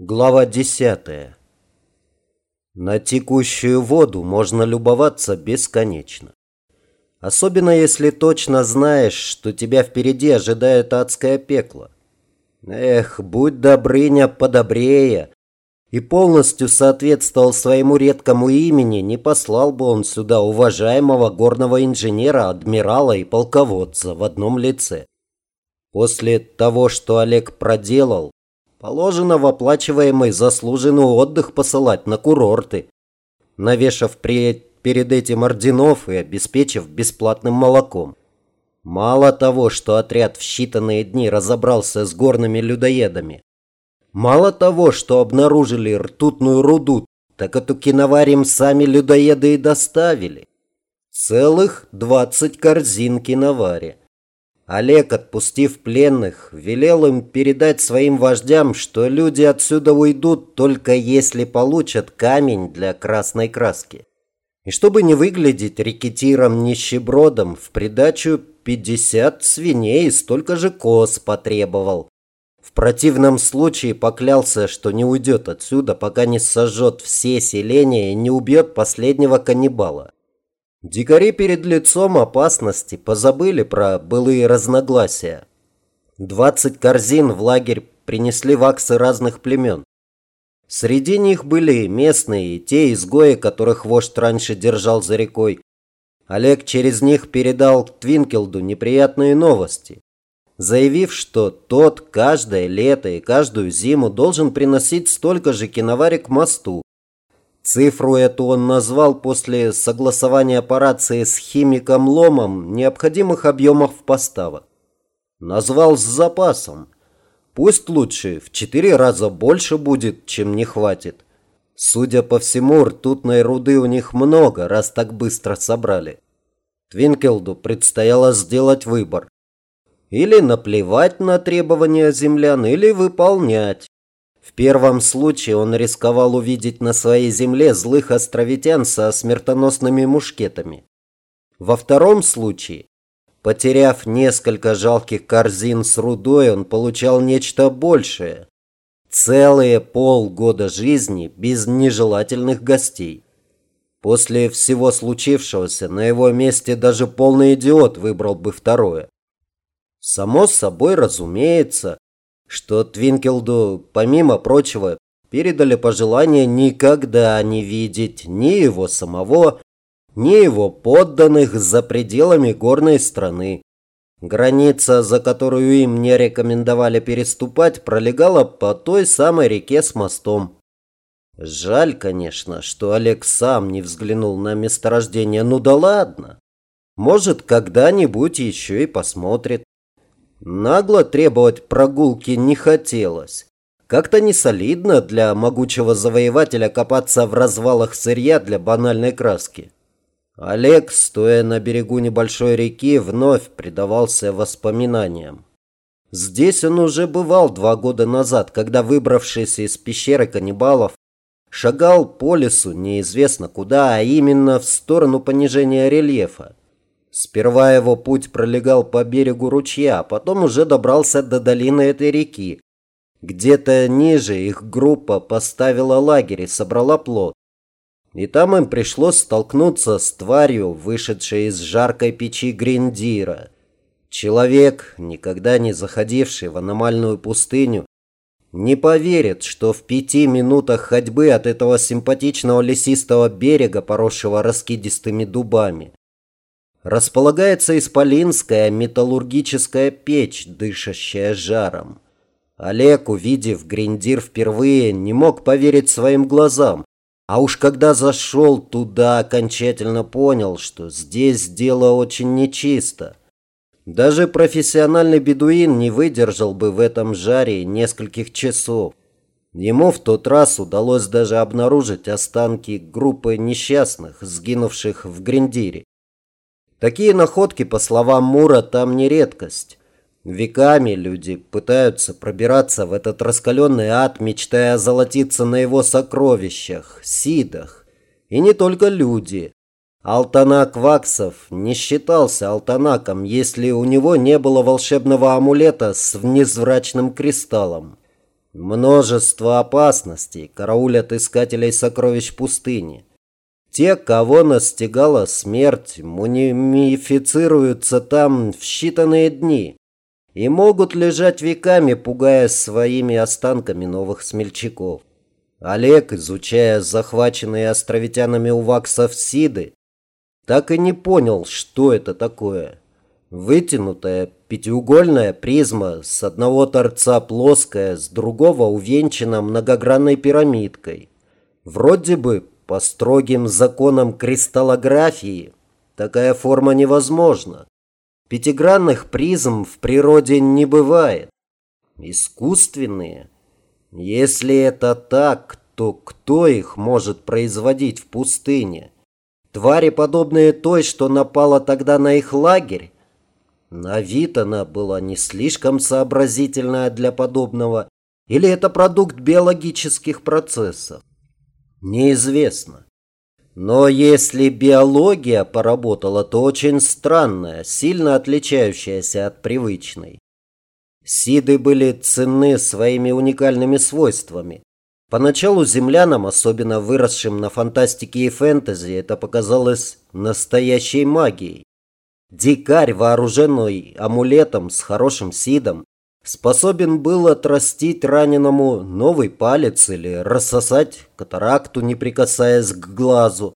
Глава 10. На текущую воду можно любоваться бесконечно. Особенно если точно знаешь, что тебя впереди ожидает адское пекло. Эх, будь Добрыня подобрее и полностью соответствовал своему редкому имени, не послал бы он сюда уважаемого горного инженера, адмирала и полководца в одном лице. После того, что Олег проделал, Положено в оплачиваемый заслуженный отдых посылать на курорты, навешав при, перед этим орденов и обеспечив бесплатным молоком. Мало того, что отряд в считанные дни разобрался с горными людоедами, мало того, что обнаружили ртутную руду, так эту киноварим сами людоеды и доставили. Целых двадцать корзин киновари. Олег, отпустив пленных, велел им передать своим вождям, что люди отсюда уйдут только если получат камень для красной краски. И чтобы не выглядеть рекетиром-нищебродом, в придачу 50 свиней и столько же коз потребовал. В противном случае поклялся, что не уйдет отсюда, пока не сожжет все селения и не убьет последнего каннибала. Дикари перед лицом опасности позабыли про былые разногласия. Двадцать корзин в лагерь принесли ваксы разных племен. Среди них были местные и те изгои, которых вождь раньше держал за рекой. Олег через них передал Твинкелду неприятные новости, заявив, что тот каждое лето и каждую зиму должен приносить столько же киноварик мосту, Цифру эту он назвал после согласования операции с химиком Ломом необходимых объемов поставок. Назвал с запасом. Пусть лучше в четыре раза больше будет, чем не хватит. Судя по всему, ртутной руды у них много, раз так быстро собрали. Твинкелду предстояло сделать выбор. Или наплевать на требования землян, или выполнять. В первом случае он рисковал увидеть на своей земле злых островитян со смертоносными мушкетами. Во втором случае, потеряв несколько жалких корзин с рудой, он получал нечто большее. Целые полгода жизни без нежелательных гостей. После всего случившегося на его месте даже полный идиот выбрал бы второе. Само собой разумеется, что Твинкелду, помимо прочего, передали пожелание никогда не видеть ни его самого, ни его подданных за пределами горной страны. Граница, за которую им не рекомендовали переступать, пролегала по той самой реке с мостом. Жаль, конечно, что Олег сам не взглянул на месторождение. Ну да ладно. Может, когда-нибудь еще и посмотрит. Нагло требовать прогулки не хотелось. Как-то не солидно для могучего завоевателя копаться в развалах сырья для банальной краски. Олег, стоя на берегу небольшой реки, вновь предавался воспоминаниям. Здесь он уже бывал два года назад, когда, выбравшись из пещеры каннибалов, шагал по лесу неизвестно куда, а именно в сторону понижения рельефа. Сперва его путь пролегал по берегу ручья, а потом уже добрался до долины этой реки. Где-то ниже их группа поставила лагерь и собрала плод. И там им пришлось столкнуться с тварью, вышедшей из жаркой печи Гриндира. Человек, никогда не заходивший в аномальную пустыню, не поверит, что в пяти минутах ходьбы от этого симпатичного лесистого берега, поросшего раскидистыми дубами, располагается исполинская металлургическая печь, дышащая жаром. Олег, увидев Гриндир впервые, не мог поверить своим глазам. А уж когда зашел туда, окончательно понял, что здесь дело очень нечисто. Даже профессиональный бедуин не выдержал бы в этом жаре нескольких часов. Ему в тот раз удалось даже обнаружить останки группы несчастных, сгинувших в Гриндире. Такие находки, по словам Мура, там не редкость. Веками люди пытаются пробираться в этот раскаленный ад, мечтая золотиться на его сокровищах, сидах. И не только люди. Алтанак Ваксов не считался алтанаком, если у него не было волшебного амулета с внезврачным кристаллом. Множество опасностей караулят искателей сокровищ пустыни. Те, кого настигала смерть, мумифицируются там в считанные дни и могут лежать веками, пугая своими останками новых смельчаков. Олег, изучая захваченные островитянами у ваксов Сиды, так и не понял, что это такое. Вытянутая пятиугольная призма с одного торца плоская, с другого увенчана многогранной пирамидкой. Вроде бы по строгим законам кристаллографии такая форма невозможна. Пятигранных призм в природе не бывает. Искусственные. Если это так, то кто их может производить в пустыне? Твари, подобные той, что напала тогда на их лагерь? На вид она была не слишком сообразительная для подобного, или это продукт биологических процессов? Неизвестно. Но если биология поработала, то очень странная, сильно отличающаяся от привычной. Сиды были ценны своими уникальными свойствами. Поначалу землянам, особенно выросшим на фантастике и фэнтези, это показалось настоящей магией. Дикарь, вооруженный амулетом с хорошим сидом, способен был отрастить раненому новый палец или рассосать катаракту, не прикасаясь к глазу.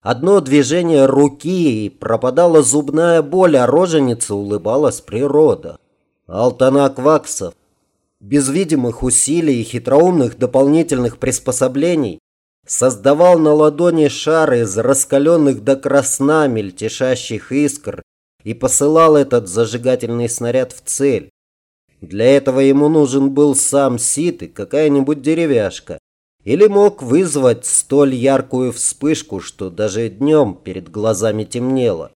Одно движение руки, и пропадала зубная боль, а роженица улыбалась природа. Алтанак Ваксов, без видимых усилий и хитроумных дополнительных приспособлений, создавал на ладони шар из раскаленных до красна мельтешащих искр и посылал этот зажигательный снаряд в цель. Для этого ему нужен был сам Сит и какая-нибудь деревяшка. Или мог вызвать столь яркую вспышку, что даже днем перед глазами темнело.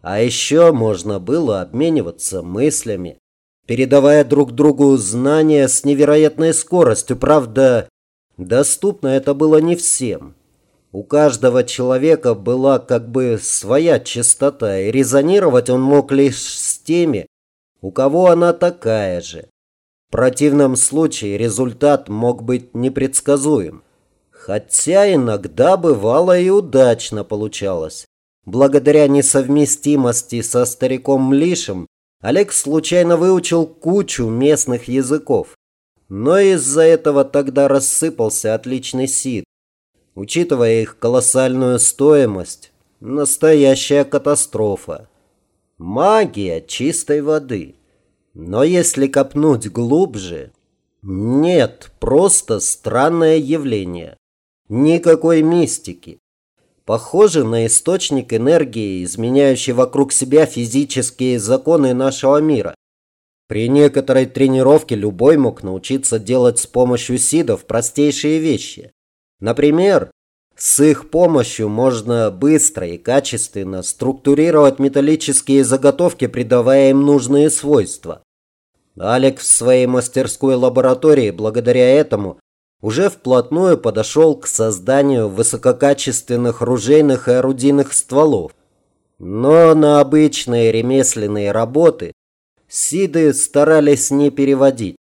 А еще можно было обмениваться мыслями, передавая друг другу знания с невероятной скоростью. Правда, доступно это было не всем. У каждого человека была как бы своя частота, и резонировать он мог лишь с теми, у кого она такая же. В противном случае результат мог быть непредсказуем. Хотя иногда бывало и удачно получалось. Благодаря несовместимости со стариком Млишем Олег случайно выучил кучу местных языков. Но из-за этого тогда рассыпался отличный сид. Учитывая их колоссальную стоимость, настоящая катастрофа. Магия чистой воды. Но если копнуть глубже... Нет, просто странное явление. Никакой мистики. Похоже на источник энергии, изменяющий вокруг себя физические законы нашего мира. При некоторой тренировке любой мог научиться делать с помощью сидов простейшие вещи. Например, с их помощью можно быстро и качественно структурировать металлические заготовки, придавая им нужные свойства. Алек в своей мастерской лаборатории благодаря этому уже вплотную подошел к созданию высококачественных ружейных и орудийных стволов. Но на обычные ремесленные работы Сиды старались не переводить.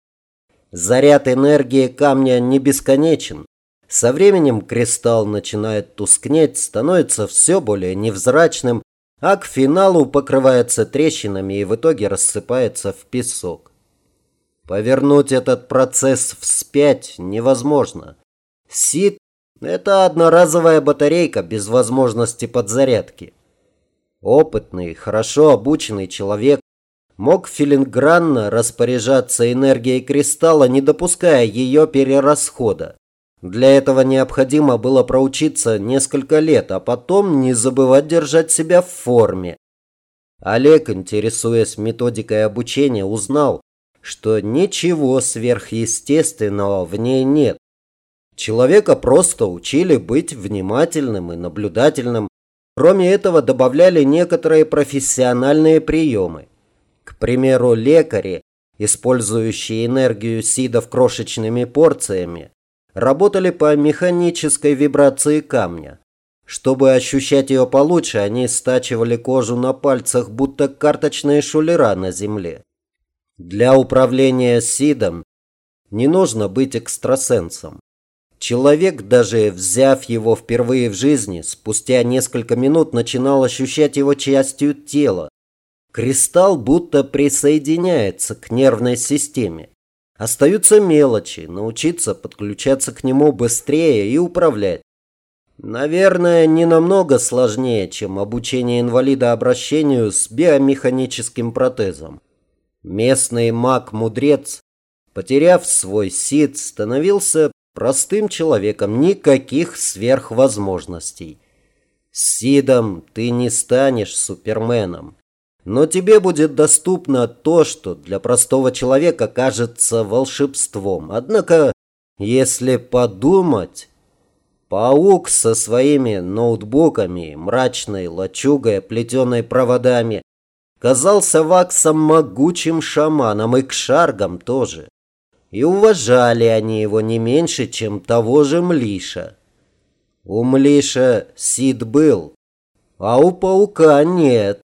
Заряд энергии камня не бесконечен, со временем кристалл начинает тускнеть, становится все более невзрачным, а к финалу покрывается трещинами и в итоге рассыпается в песок. Повернуть этот процесс вспять невозможно. Сид – это одноразовая батарейка без возможности подзарядки. Опытный, хорошо обученный человек мог филингранно распоряжаться энергией кристалла, не допуская ее перерасхода. Для этого необходимо было проучиться несколько лет, а потом не забывать держать себя в форме. Олег, интересуясь методикой обучения, узнал, что ничего сверхъестественного в ней нет. Человека просто учили быть внимательным и наблюдательным. Кроме этого, добавляли некоторые профессиональные приемы. К примеру, лекари, использующие энергию сидов крошечными порциями, работали по механической вибрации камня. Чтобы ощущать ее получше, они стачивали кожу на пальцах, будто карточные шулера на земле. Для управления СИДом не нужно быть экстрасенсом. Человек, даже взяв его впервые в жизни, спустя несколько минут начинал ощущать его частью тела. Кристалл будто присоединяется к нервной системе. Остаются мелочи, научиться подключаться к нему быстрее и управлять. Наверное, не намного сложнее, чем обучение инвалида обращению с биомеханическим протезом. Местный маг-мудрец, потеряв свой сид, становился простым человеком, никаких сверхвозможностей. С сидом ты не станешь суперменом, но тебе будет доступно то, что для простого человека кажется волшебством. Однако, если подумать... Паук со своими ноутбуками, мрачной лачугой, плетеной проводами, казался Ваксом могучим шаманом и к шаргам тоже. И уважали они его не меньше, чем того же Млиша. У Млиша Сид был, а у паука нет.